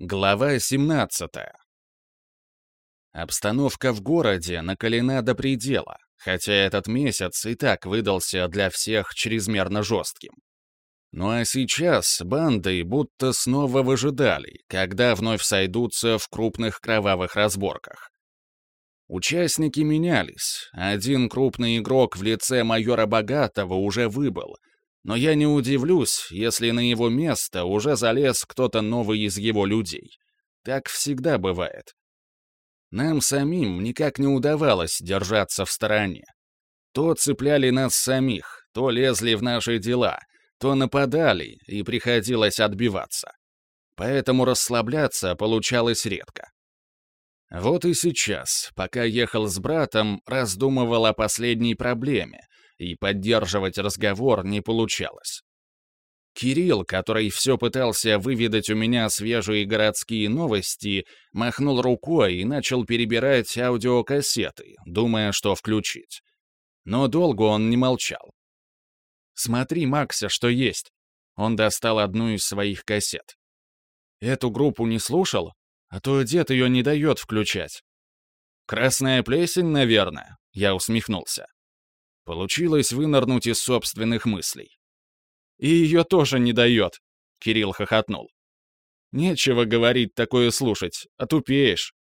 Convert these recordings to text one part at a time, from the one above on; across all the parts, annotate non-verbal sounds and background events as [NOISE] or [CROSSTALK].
Глава 17. Обстановка в городе накалена до предела, хотя этот месяц и так выдался для всех чрезмерно жестким. Ну а сейчас банды будто снова выжидали, когда вновь сойдутся в крупных кровавых разборках. Участники менялись. Один крупный игрок в лице майора Богатого уже выбыл, но я не удивлюсь, если на его место уже залез кто-то новый из его людей. Так всегда бывает. Нам самим никак не удавалось держаться в стороне. То цепляли нас самих, то лезли в наши дела, то нападали, и приходилось отбиваться. Поэтому расслабляться получалось редко. Вот и сейчас, пока ехал с братом, раздумывал о последней проблеме, и поддерживать разговор не получалось. Кирилл, который все пытался выведать у меня свежие городские новости, махнул рукой и начал перебирать аудиокассеты, думая, что включить. Но долго он не молчал. «Смотри, Макся, что есть!» Он достал одну из своих кассет. «Эту группу не слушал? А то дед ее не дает включать». «Красная плесень, наверное», — я усмехнулся. Получилось вынырнуть из собственных мыслей. «И ее тоже не дает», — Кирилл хохотнул. «Нечего говорить такое слушать, отупеешь».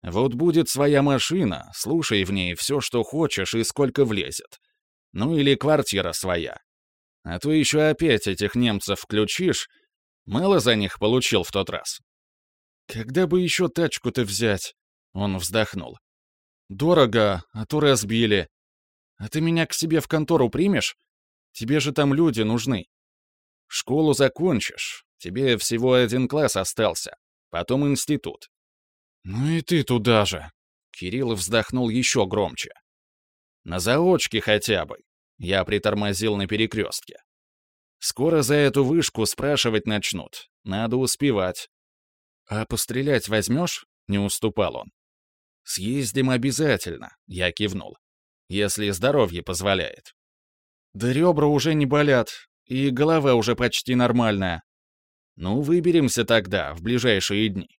«Вот будет своя машина, слушай в ней все, что хочешь и сколько влезет. Ну или квартира своя. А то еще опять этих немцев включишь, мало за них получил в тот раз». «Когда бы еще тачку-то взять?» — он вздохнул. «Дорого, а то разбили. «А ты меня к себе в контору примешь? Тебе же там люди нужны. Школу закончишь, тебе всего один класс остался, потом институт». «Ну и ты туда же!» Кирилл вздохнул еще громче. «На заочке хотя бы». Я притормозил на перекрестке. «Скоро за эту вышку спрашивать начнут. Надо успевать». «А пострелять возьмешь?» — не уступал он. «Съездим обязательно», — я кивнул если здоровье позволяет. Да ребра уже не болят, и голова уже почти нормальная. Ну, выберемся тогда, в ближайшие дни.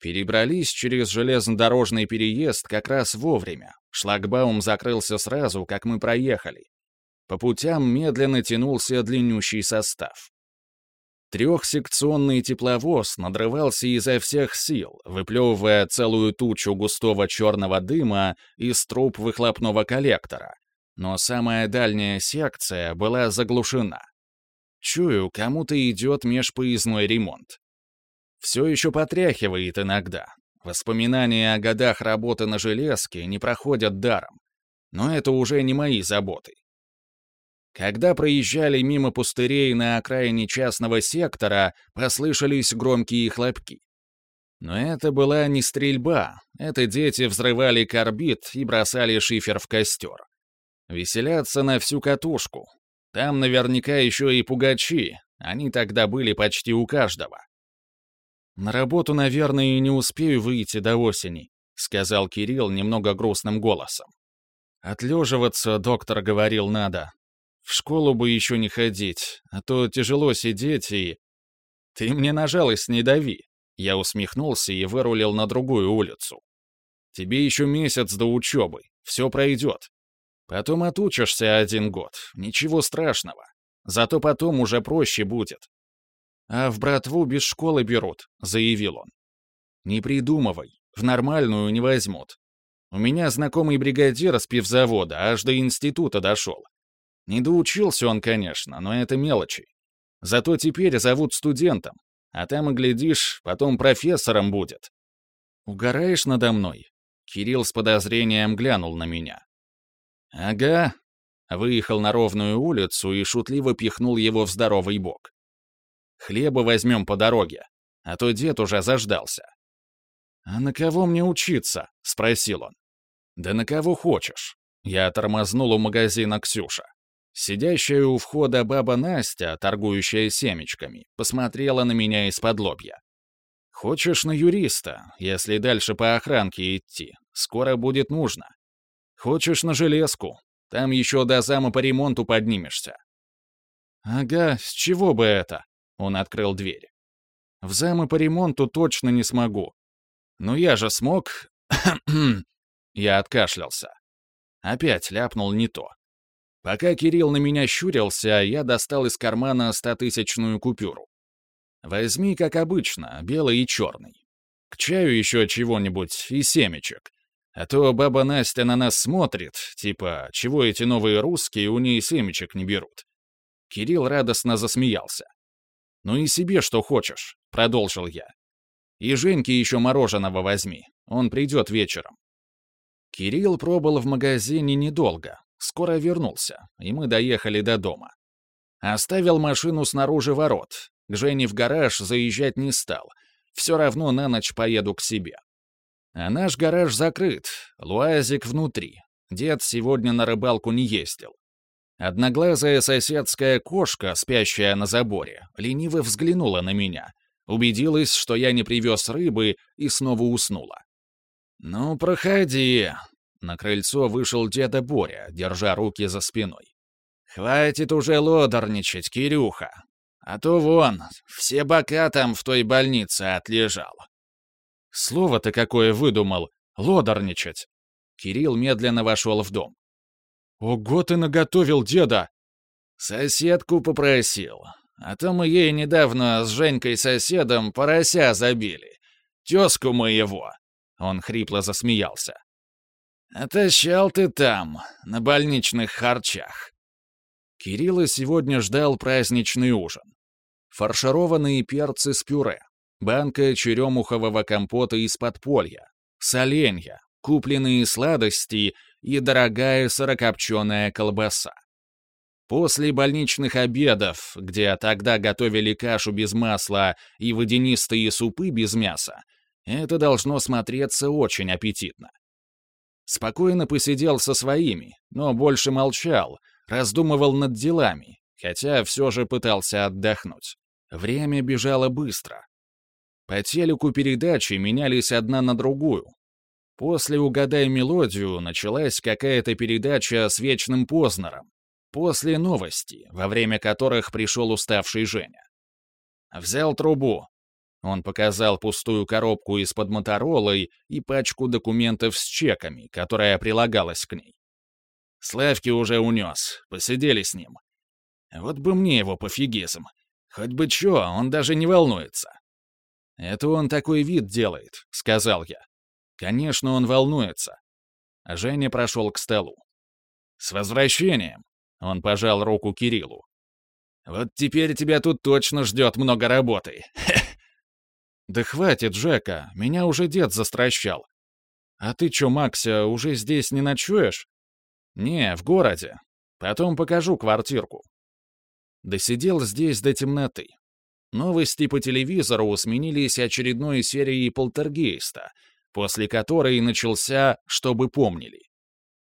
Перебрались через железнодорожный переезд как раз вовремя. Шлагбаум закрылся сразу, как мы проехали. По путям медленно тянулся длиннющий состав. Трехсекционный тепловоз надрывался изо всех сил, выплевывая целую тучу густого черного дыма из труб выхлопного коллектора. Но самая дальняя секция была заглушена. Чую, кому-то идет межпоездной ремонт. Все еще потряхивает иногда. Воспоминания о годах работы на железке не проходят даром. Но это уже не мои заботы. Когда проезжали мимо пустырей на окраине частного сектора, послышались громкие хлопки. Но это была не стрельба, это дети взрывали карбид и бросали шифер в костер. Веселятся на всю катушку. Там наверняка еще и пугачи, они тогда были почти у каждого. «На работу, наверное, и не успею выйти до осени», — сказал Кирилл немного грустным голосом. «Отлеживаться, доктор говорил, надо, в школу бы еще не ходить, а то тяжело сидеть и... Ты мне на жалость не дави. Я усмехнулся и вырулил на другую улицу. Тебе еще месяц до учебы, все пройдет. Потом отучишься один год, ничего страшного. Зато потом уже проще будет. А в братву без школы берут, заявил он. Не придумывай, в нормальную не возьмут. У меня знакомый бригадир с пивзавода аж до института дошел. Не доучился он, конечно, но это мелочи. Зато теперь зовут студентом, а там, и глядишь, потом профессором будет. «Угораешь надо мной?» Кирилл с подозрением глянул на меня. «Ага». Выехал на ровную улицу и шутливо пихнул его в здоровый бок. «Хлеба возьмем по дороге, а то дед уже заждался». «А на кого мне учиться?» — спросил он. «Да на кого хочешь». Я тормознул у магазина Ксюша. Сидящая у входа баба Настя, торгующая семечками, посмотрела на меня из-под лобья. «Хочешь на юриста, если дальше по охранке идти? Скоро будет нужно. Хочешь на железку? Там еще до зама по ремонту поднимешься». «Ага, с чего бы это?» — он открыл дверь. В замы по ремонту точно не смогу. Но я же смог... [CLEARS THROAT] я откашлялся. Опять ляпнул не то. Пока Кирилл на меня щурился, я достал из кармана стотысячную купюру. Возьми, как обычно, белый и черный. К чаю еще чего-нибудь и семечек. А то баба Настя на нас смотрит, типа, чего эти новые русские у ней семечек не берут. Кирилл радостно засмеялся. «Ну и себе что хочешь», — продолжил я. «И Женьке еще мороженого возьми, он придет вечером». Кирилл пробыл в магазине недолго, скоро вернулся, и мы доехали до дома. Оставил машину снаружи ворот, к Жене в гараж заезжать не стал, все равно на ночь поеду к себе. А наш гараж закрыт, луазик внутри, дед сегодня на рыбалку не ездил. Одноглазая соседская кошка, спящая на заборе, лениво взглянула на меня, убедилась, что я не привез рыбы, и снова уснула. «Ну, проходи!» На крыльцо вышел деда Боря, держа руки за спиной. «Хватит уже лодорничать, Кирюха! А то вон, все бока там в той больнице отлежал». Слово-то какое выдумал — лодорничать. Кирилл медленно вошел в дом. «Ого ты наготовил, деда!» «Соседку попросил. А то мы ей недавно с Женькой-соседом порося забили. Тезку моего!» Он хрипло засмеялся. «Отощал ты там, на больничных харчах». Кирилла сегодня ждал праздничный ужин. Фаршированные перцы с пюре, банка черемухового компота из подполья, соленья, купленные сладости и дорогая сырокопченая колбаса. После больничных обедов, где тогда готовили кашу без масла и водянистые супы без мяса, это должно смотреться очень аппетитно. Спокойно посидел со своими, но больше молчал, раздумывал над делами, хотя все же пытался отдохнуть. Время бежало быстро. По телеку передачи менялись одна на другую, После «Угадай мелодию» началась какая-то передача с Вечным Познером. После новости, во время которых пришел уставший Женя. Взял трубу. Он показал пустую коробку из-под Моторолы и пачку документов с чеками, которая прилагалась к ней. Славки уже унес, посидели с ним. Вот бы мне его пофигизм. Хоть бы чё, он даже не волнуется. «Это он такой вид делает», — сказал я. Конечно, он волнуется. Женя прошел к столу. «С возвращением!» — он пожал руку Кириллу. «Вот теперь тебя тут точно ждет много работы. «Да хватит, Жека, меня уже дед застращал. А ты чё, Макся, уже здесь не ночуешь?» «Не, в городе. Потом покажу квартирку». Досидел здесь до темноты. Новости по телевизору сменились очередной серией полтергейста — после которой начался «чтобы помнили».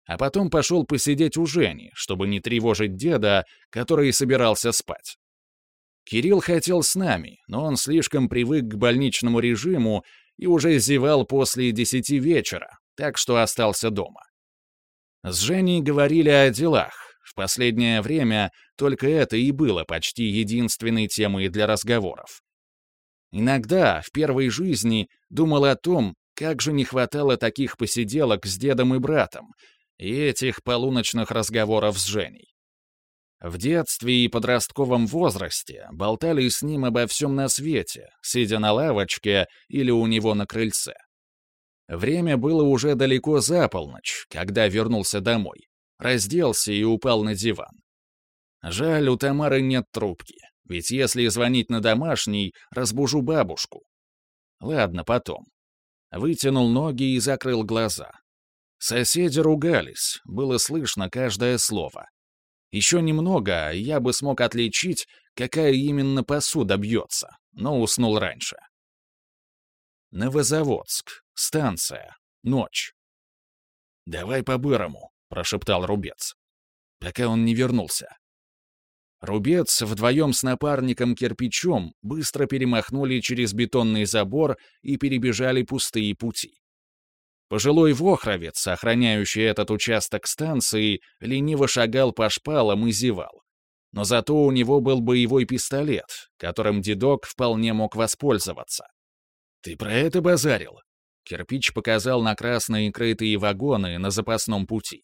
А потом пошел посидеть у Жени, чтобы не тревожить деда, который собирался спать. Кирилл хотел с нами, но он слишком привык к больничному режиму и уже зевал после десяти вечера, так что остался дома. С Женей говорили о делах. В последнее время только это и было почти единственной темой для разговоров. Иногда, в первой жизни, думал о том, как же не хватало таких посиделок с дедом и братом и этих полуночных разговоров с Женей. В детстве и подростковом возрасте болтали с ним обо всем на свете, сидя на лавочке или у него на крыльце. Время было уже далеко за полночь, когда вернулся домой, разделся и упал на диван. Жаль, у Тамары нет трубки, ведь если звонить на домашний, разбужу бабушку. Ладно, потом. Вытянул ноги и закрыл глаза. Соседи ругались, было слышно каждое слово. Еще немного, я бы смог отличить, какая именно посуда бьется, но уснул раньше. Новозаводск. Станция. Ночь. «Давай по-бырому», — прошептал Рубец. Пока он не вернулся. Рубец вдвоем с напарником кирпичом быстро перемахнули через бетонный забор и перебежали пустые пути. Пожилой вохровец, охраняющий этот участок станции, лениво шагал по шпалам и зевал. но зато у него был боевой пистолет, которым дедок вполне мог воспользоваться. «Ты про это базарил?» Кирпич показал на красные крытые вагоны на запасном пути.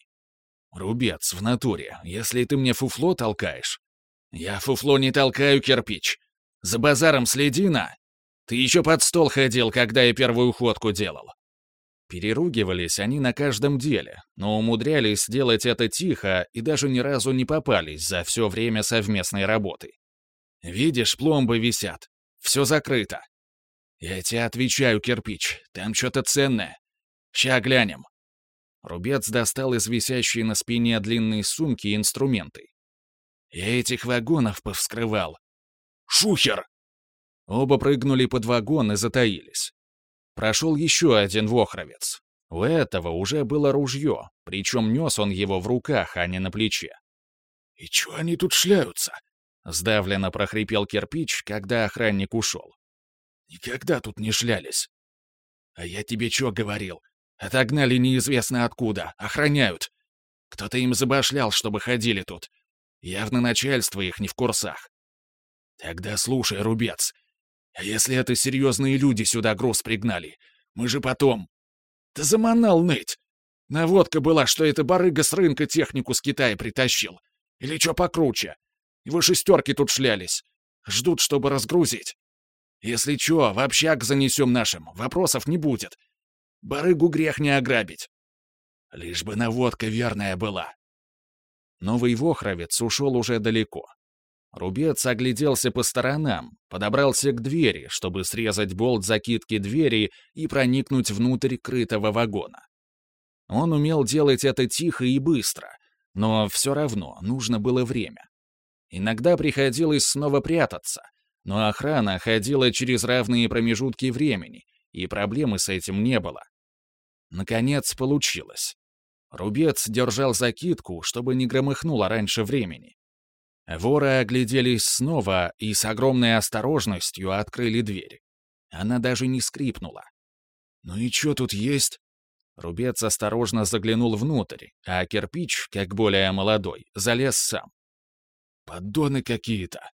«Рубец, в натуре, если ты мне фуфло толкаешь...» «Я фуфло не толкаю, кирпич. За базаром следи на. Ты еще под стол ходил, когда я первую ходку делал». Переругивались они на каждом деле, но умудрялись делать это тихо и даже ни разу не попались за все время совместной работы. «Видишь, пломбы висят. Все закрыто. Я тебе отвечаю, кирпич, там что-то ценное. Ща глянем». Рубец достал из висящей на спине длинной сумки инструменты. «Я этих вагонов повскрывал». «Шухер!» Оба прыгнули под вагон и затаились. Прошел еще один вохровец. У этого уже было ружье, причем нес он его в руках, а не на плече. «И чё они тут шляются?» — сдавленно прохрипел кирпич, когда охранник ушел. «Никогда тут не шлялись». «А я тебе чё говорил? Отогнали неизвестно откуда, охраняют. Кто-то им забашлял, чтобы ходили тут. Явно начальство их не в курсах. Тогда слушай, рубец, а если это серьезные люди сюда груз пригнали? Мы же потом... Да заманал ныть! Наводка была, что это барыга с рынка технику с Китая притащил. Или что покруче. Его шестерки тут шлялись. Ждут, чтобы разгрузить. Если чё, в общак занесем нашим, вопросов не будет. Барыгу грех не ограбить. Лишь бы наводка верная была. Новый Вохровец ушел уже далеко. Рубец огляделся по сторонам, подобрался к двери, чтобы срезать болт закидки двери и проникнуть внутрь крытого вагона. Он умел делать это тихо и быстро, но все равно нужно было время. Иногда приходилось снова прятаться, но охрана ходила через равные промежутки времени, и проблемы с этим не было. Наконец получилось. Рубец держал закидку, чтобы не громыхнуло раньше времени. Воры огляделись снова и с огромной осторожностью открыли дверь. Она даже не скрипнула. «Ну и что тут есть?» Рубец осторожно заглянул внутрь, а кирпич, как более молодой, залез сам. «Поддоны какие-то!»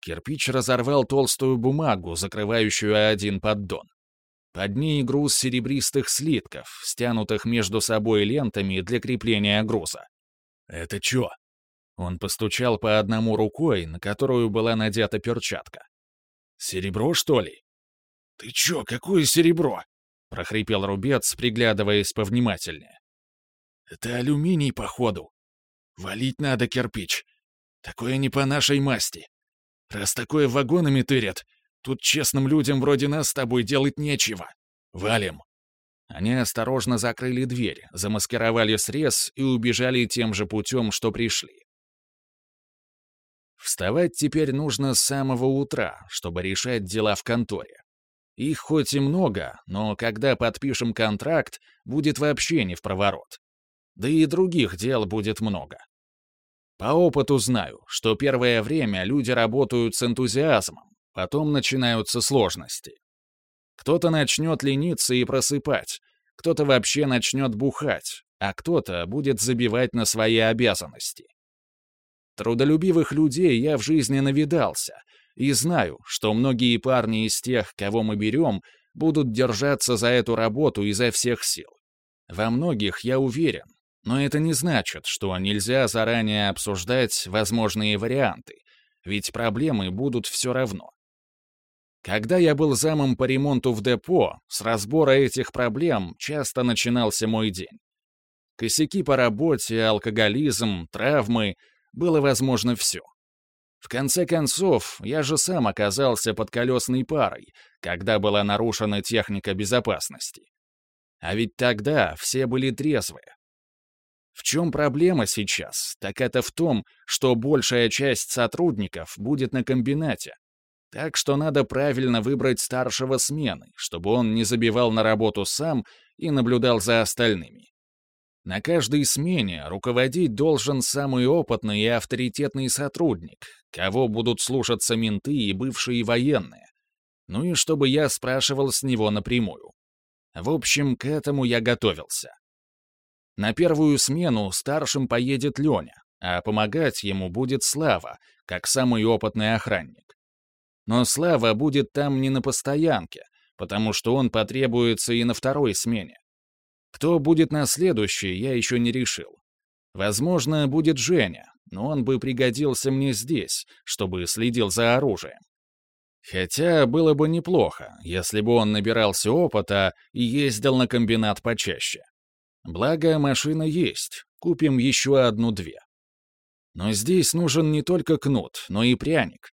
Кирпич разорвал толстую бумагу, закрывающую один поддон. Под ней груз серебристых слитков, стянутых между собой лентами для крепления груза. «Это чё?» Он постучал по одному рукой, на которую была надета перчатка. «Серебро, что ли?» «Ты чё, какое серебро?» — прохрипел рубец, приглядываясь повнимательнее. «Это алюминий, походу. Валить надо кирпич. Такое не по нашей масти. Раз такое вагонами тырят, тут честным людям вроде нас с тобой делать нечего. Валим!» Они осторожно закрыли дверь, замаскировали срез и убежали тем же путем, что пришли. Вставать теперь нужно с самого утра, чтобы решать дела в конторе. Их хоть и много, но когда подпишем контракт, будет вообще не в проворот. Да и других дел будет много. По опыту знаю, что первое время люди работают с энтузиазмом, потом начинаются сложности. Кто-то начнет лениться и просыпать, кто-то вообще начнет бухать, а кто-то будет забивать на свои обязанности. Трудолюбивых людей я в жизни навидался, и знаю, что многие парни из тех, кого мы берем, будут держаться за эту работу изо всех сил. Во многих я уверен, но это не значит, что нельзя заранее обсуждать возможные варианты, ведь проблемы будут все равно. Когда я был замом по ремонту в депо, с разбора этих проблем часто начинался мой день. Косяки по работе, алкоголизм, травмы — было возможно все. В конце концов, я же сам оказался под колесной парой, когда была нарушена техника безопасности. А ведь тогда все были трезвые. В чем проблема сейчас, так это в том, что большая часть сотрудников будет на комбинате. Так что надо правильно выбрать старшего смены, чтобы он не забивал на работу сам и наблюдал за остальными. На каждой смене руководить должен самый опытный и авторитетный сотрудник, кого будут слушаться менты и бывшие военные. Ну и чтобы я спрашивал с него напрямую. В общем, к этому я готовился. На первую смену старшим поедет Леня, а помогать ему будет Слава, как самый опытный охранник. Но Слава будет там не на постоянке, потому что он потребуется и на второй смене. Кто будет на следующей, я еще не решил. Возможно, будет Женя, но он бы пригодился мне здесь, чтобы следил за оружием. Хотя было бы неплохо, если бы он набирался опыта и ездил на комбинат почаще. Благо, машина есть, купим еще одну-две. Но здесь нужен не только кнут, но и пряник.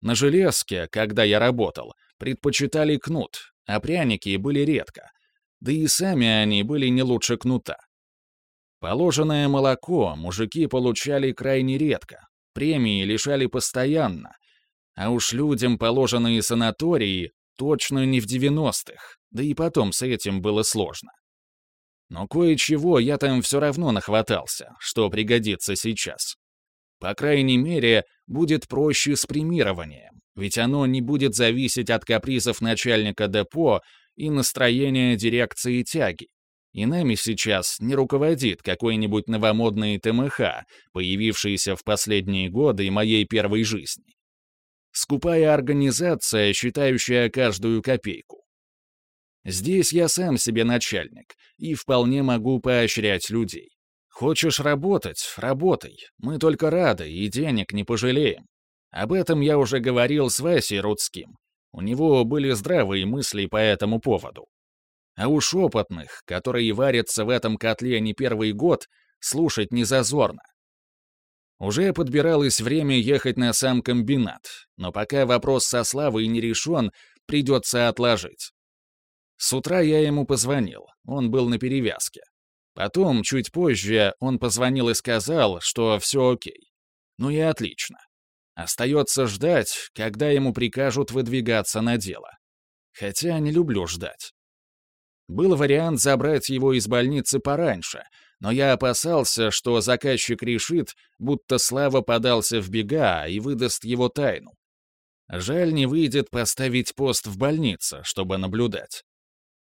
На железке, когда я работал, предпочитали кнут, а пряники были редко. Да и сами они были не лучше кнута. Положенное молоко мужики получали крайне редко, премии лишали постоянно, а уж людям положенные санатории точно не в 90-х, да и потом с этим было сложно. Но кое-чего я там все равно нахватался, что пригодится сейчас. По крайней мере, будет проще с премированием, ведь оно не будет зависеть от капризов начальника депо и настроения дирекции тяги. И нами сейчас не руководит какой-нибудь новомодный ТМХ, появившийся в последние годы моей первой жизни. Скупая организация, считающая каждую копейку. Здесь я сам себе начальник и вполне могу поощрять людей. Хочешь работать — работай. Мы только рады и денег не пожалеем. Об этом я уже говорил с Васей Рудским. У него были здравые мысли по этому поводу. А уж опытных, которые варятся в этом котле не первый год, слушать не зазорно. Уже подбиралось время ехать на сам комбинат, но пока вопрос со Славой не решен, придется отложить. С утра я ему позвонил, он был на перевязке. Потом, чуть позже, он позвонил и сказал, что все окей. Ну и отлично. Остается ждать, когда ему прикажут выдвигаться на дело. Хотя не люблю ждать. Был вариант забрать его из больницы пораньше, но я опасался, что заказчик решит, будто Слава подался в бега и выдаст его тайну. Жаль, не выйдет поставить пост в больнице, чтобы наблюдать.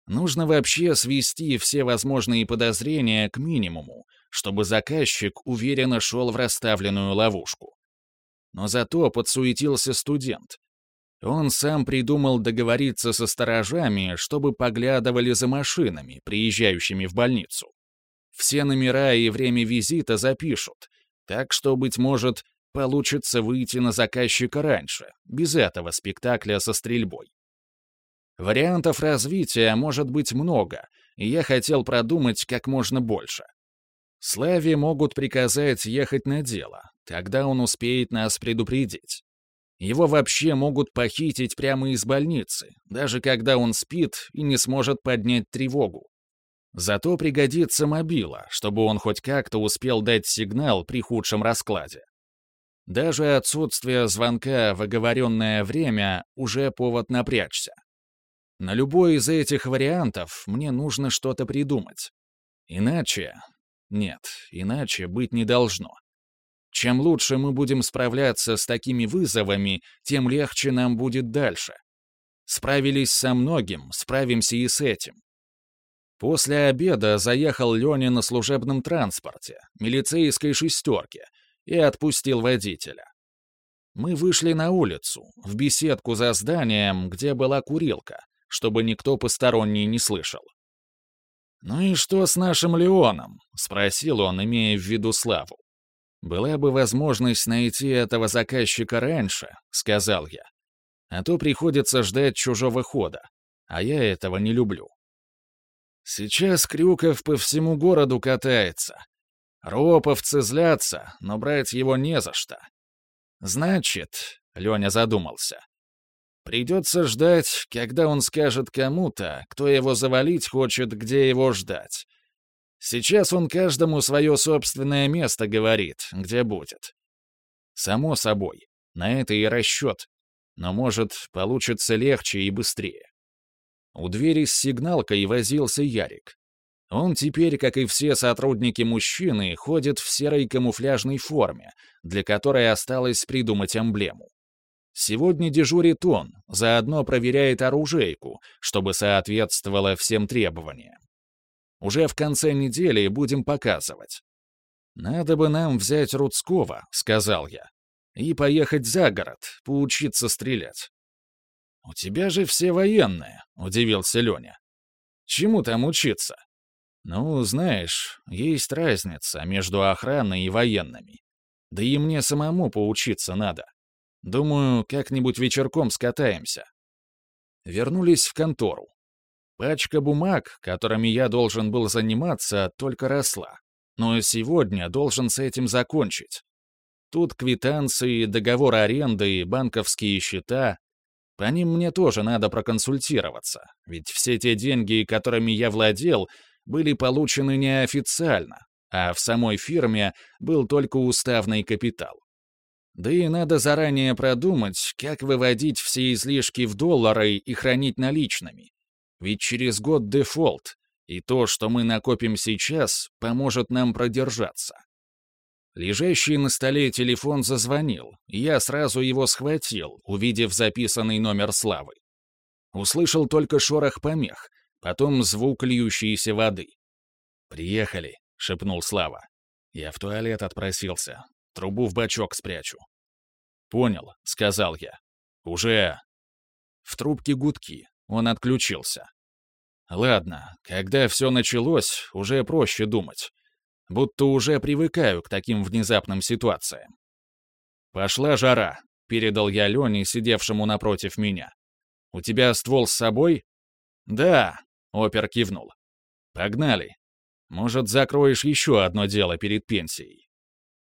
Нужно вообще свести все возможные подозрения к минимуму, чтобы заказчик уверенно шел в расставленную ловушку. Но зато подсуетился студент, он сам придумал договориться со сторожами, чтобы поглядывали за машинами, приезжающими в больницу. Все номера и время визита запишут, так что, быть может, получится выйти на заказчика раньше, без этого спектакля со стрельбой. Вариантов развития может быть много, и я хотел продумать как можно больше. Славе могут приказать ехать на дело, тогда он успеет нас предупредить. Его вообще могут похитить прямо из больницы, даже когда он спит и не сможет поднять тревогу. Зато пригодится мобила, чтобы он хоть как-то успел дать сигнал при худшем раскладе. Даже отсутствие звонка в оговоренное время уже повод напрячься. На любой из этих вариантов мне нужно что-то придумать. Иначе... Нет, иначе быть не должно. Чем лучше мы будем справляться с такими вызовами, тем легче нам будет дальше. Справились со многим, справимся и с этим. После обеда заехал Леня на служебном транспорте, милицейской шестерке, и отпустил водителя. Мы вышли на улицу, в беседку за зданием, где была курилка, чтобы никто посторонний не слышал. «Ну и что с нашим Леоном?» — спросил он, имея в виду Славу. «Была бы возможность найти этого заказчика раньше», — сказал я. «А то приходится ждать чужого хода, а я этого не люблю». Сейчас Крюков по всему городу катается. Роповцы злятся, но брать его не за что. Значит, — Леня задумался, — придется ждать, когда он скажет кому-то, кто его завалить хочет, где его ждать. Сейчас он каждому свое собственное место говорит, где будет. Само собой, на это и расчет. Но, может, получится легче и быстрее. У двери с сигналкой возился Ярик. Он теперь, как и все сотрудники мужчины, ходит в серой камуфляжной форме, для которой осталось придумать эмблему. Сегодня дежурит он, заодно проверяет оружейку, чтобы соответствовало всем требованиям. Уже в конце недели будем показывать. «Надо бы нам взять Рудского», — сказал я, «и поехать за город, поучиться стрелять». «У тебя же все военные», — удивился Леня. «Чему там учиться?» «Ну, знаешь, есть разница между охраной и военными. Да и мне самому поучиться надо. Думаю, как-нибудь вечерком скатаемся». Вернулись в контору. Пачка бумаг, которыми я должен был заниматься, только росла. Но сегодня должен с этим закончить. Тут квитанции, договор аренды и банковские счета. По ним мне тоже надо проконсультироваться, ведь все те деньги, которыми я владел, были получены неофициально, а в самой фирме был только уставный капитал. Да и надо заранее продумать, как выводить все излишки в доллары и хранить наличными. Ведь через год дефолт, и то, что мы накопим сейчас, поможет нам продержаться. Лежащий на столе телефон зазвонил, и я сразу его схватил, увидев записанный номер Славы. Услышал только шорох помех, потом звук льющейся воды. «Приехали», — шепнул Слава. «Я в туалет отпросился. Трубу в бачок спрячу». «Понял», — сказал я. «Уже...» В трубке гудки. Он отключился. Ладно, когда все началось, уже проще думать. Будто уже привыкаю к таким внезапным ситуациям. «Пошла жара», — передал я Лене, сидевшему напротив меня. «У тебя ствол с собой?» «Да», — опер кивнул. «Погнали. Может, закроешь еще одно дело перед пенсией?»